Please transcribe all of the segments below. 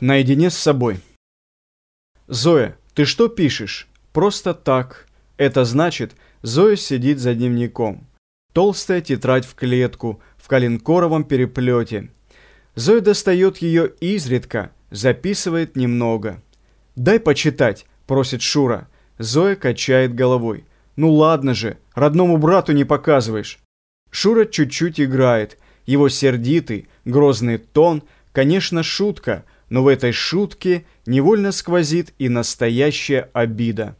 Наедине с собой. Зоя, ты что пишешь? Просто так. Это значит, Зоя сидит за дневником. Толстая тетрадь в клетку, в коленкоровом переплете. Зоя достает ее изредка, записывает немного. «Дай почитать», – просит Шура. Зоя качает головой. «Ну ладно же, родному брату не показываешь». Шура чуть-чуть играет. Его сердитый, грозный тон, конечно, шутка – но в этой шутке невольно сквозит и настоящая обида.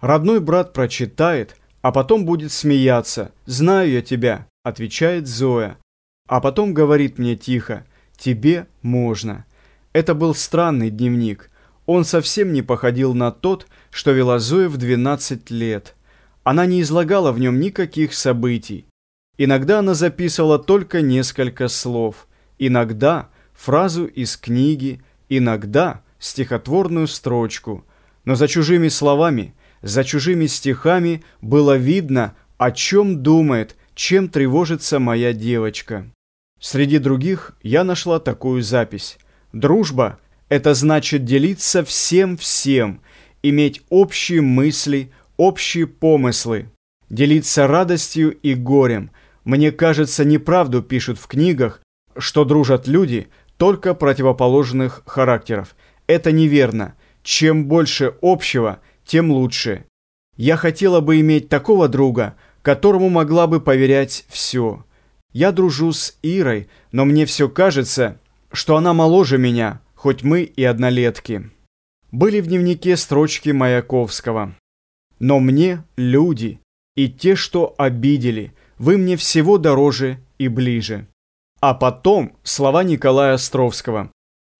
Родной брат прочитает, а потом будет смеяться. «Знаю я тебя», – отвечает Зоя. А потом говорит мне тихо, «Тебе можно». Это был странный дневник. Он совсем не походил на тот, что вела Зоя в 12 лет. Она не излагала в нем никаких событий. Иногда она записывала только несколько слов. Иногда фразу из книги, иногда стихотворную строчку. Но за чужими словами, за чужими стихами было видно, о чем думает, чем тревожится моя девочка. Среди других я нашла такую запись. Дружба – это значит делиться всем-всем, иметь общие мысли, общие помыслы, делиться радостью и горем. Мне кажется, неправду пишут в книгах, что дружат люди – только противоположных характеров. Это неверно. Чем больше общего, тем лучше. Я хотела бы иметь такого друга, которому могла бы поверять все. Я дружу с Ирой, но мне все кажется, что она моложе меня, хоть мы и однолетки. Были в дневнике строчки Маяковского. Но мне люди, и те, что обидели, вы мне всего дороже и ближе. А потом слова Николая Островского.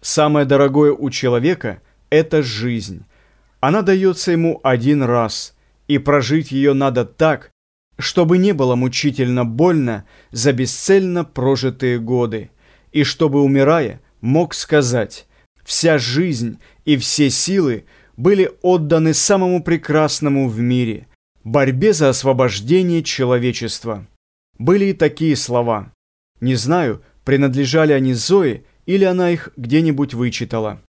«Самое дорогое у человека – это жизнь. Она дается ему один раз, и прожить ее надо так, чтобы не было мучительно больно за бесцельно прожитые годы, и чтобы, умирая, мог сказать «Вся жизнь и все силы были отданы самому прекрасному в мире – борьбе за освобождение человечества». Были и такие слова – не знаю, принадлежали они Зое или она их где-нибудь вычитала.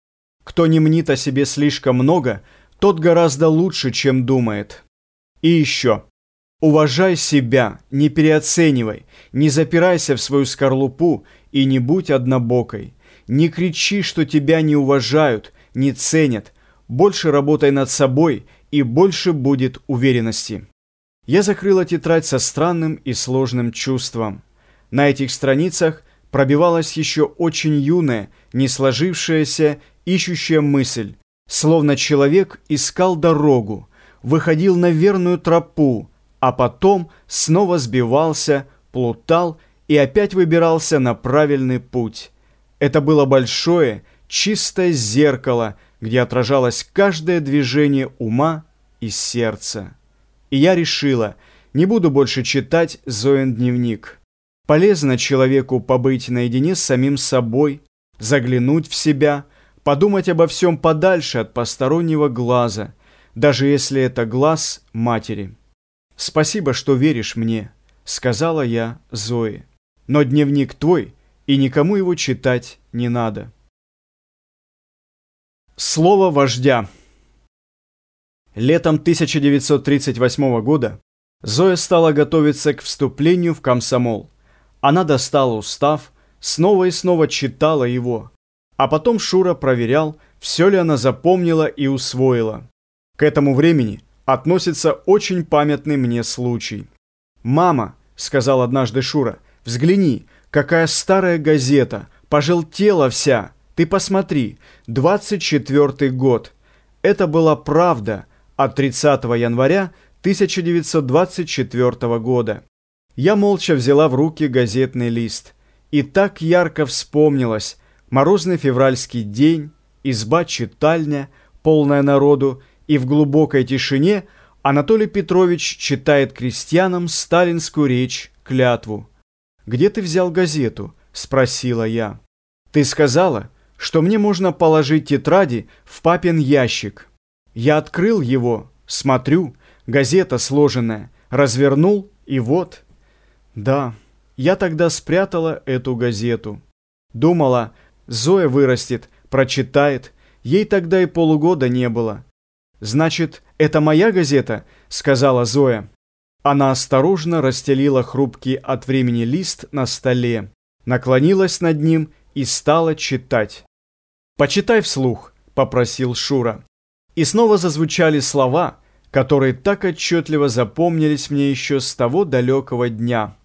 Кто не мнит о себе слишком много, тот гораздо лучше, чем думает. И еще. Уважай себя, не переоценивай, не запирайся в свою скорлупу и не будь однобокой. Не кричи, что тебя не уважают, не ценят. Больше работай над собой, и больше будет уверенности. Я закрыла тетрадь со странным и сложным чувством. На этих страницах пробивалась еще очень юная, не сложившаяся, ищущая мысль, словно человек искал дорогу, выходил на верную тропу, а потом снова сбивался, плутал и опять выбирался на правильный путь. Это было большое, чистое зеркало, где отражалось каждое движение ума и сердца. И я решила, не буду больше читать Зоин дневник. Полезно человеку побыть наедине с самим собой, заглянуть в себя, подумать обо всем подальше от постороннего глаза, даже если это глаз матери. «Спасибо, что веришь мне», — сказала я Зое. «Но дневник твой, и никому его читать не надо». Слово вождя Летом 1938 года Зоя стала готовиться к вступлению в комсомол. Она достала устав, снова и снова читала его. А потом Шура проверял, все ли она запомнила и усвоила. К этому времени относится очень памятный мне случай. «Мама», — сказал однажды Шура, — «взгляни, какая старая газета, пожелтела вся. Ты посмотри, 24 год. Это была правда от 30 января 1924 года. Я молча взяла в руки газетный лист. И так ярко вспомнилось морозный февральский день, изба-читальня, полная народу, и в глубокой тишине Анатолий Петрович читает крестьянам сталинскую речь, клятву. «Где ты взял газету?» – спросила я. «Ты сказала, что мне можно положить тетради в папин ящик. Я открыл его, смотрю, газета сложенная, развернул, и вот...» Да, я тогда спрятала эту газету. Думала, Зоя вырастет, Прочитает. Ей тогда и полугода не было. «Значит, это моя газета?» — сказала Зоя. Она осторожно расстелила хрупкий от времени лист на столе, наклонилась над ним и стала читать. «Почитай вслух», — попросил Шура. И снова зазвучали слова, которые так отчетливо запомнились мне еще с того далекого дня.